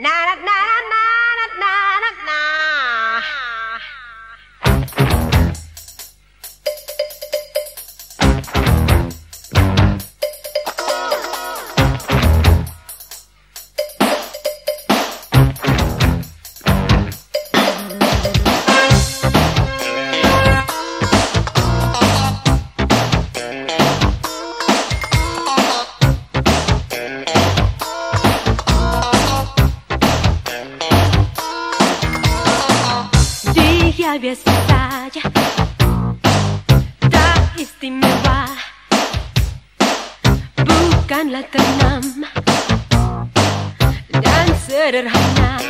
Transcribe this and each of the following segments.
Nah, not, tal vez me vaya. Bukan la. Dan sederhana.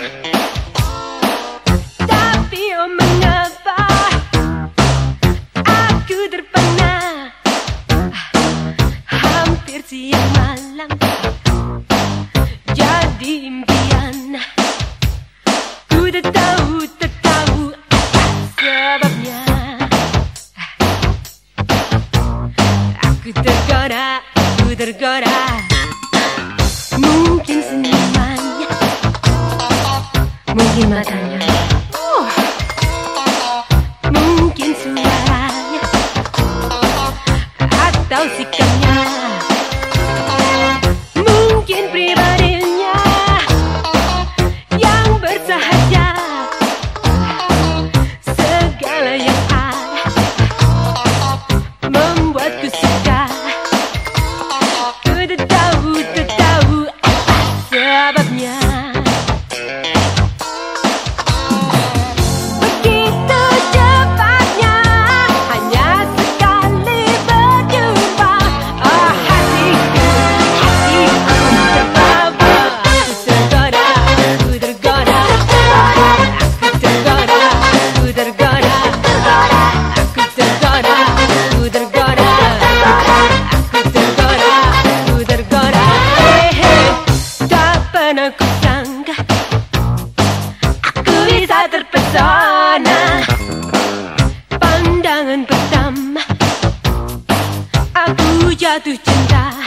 Tapi. either good eye. mana ku sangka Aku bisa terpesona? Pandangan pertama Aku jatuh cinta.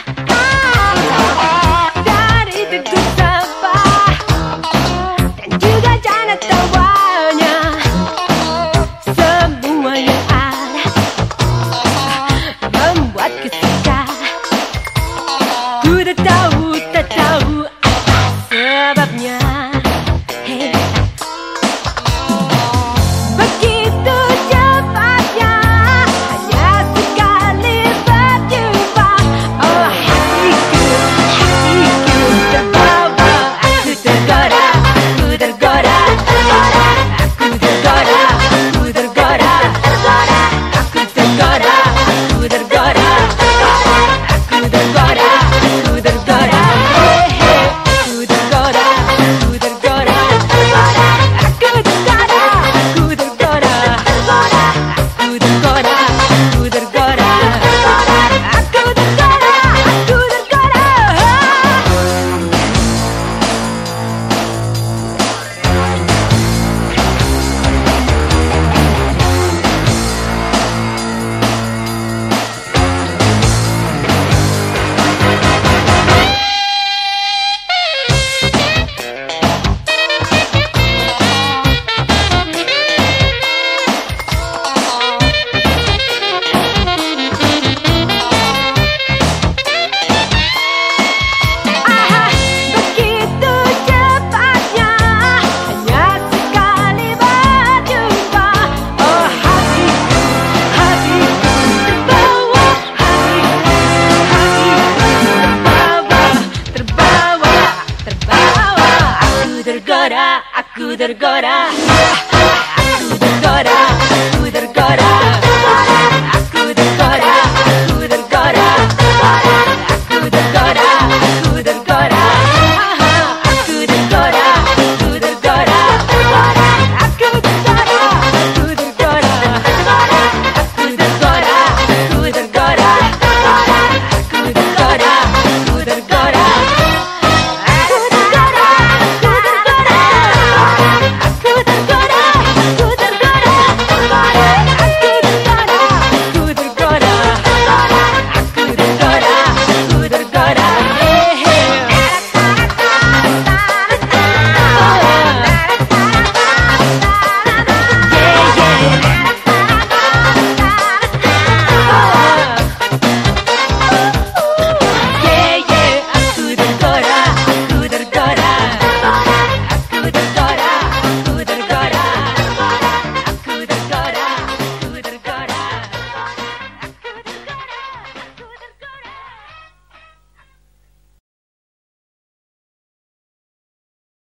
they're gonna.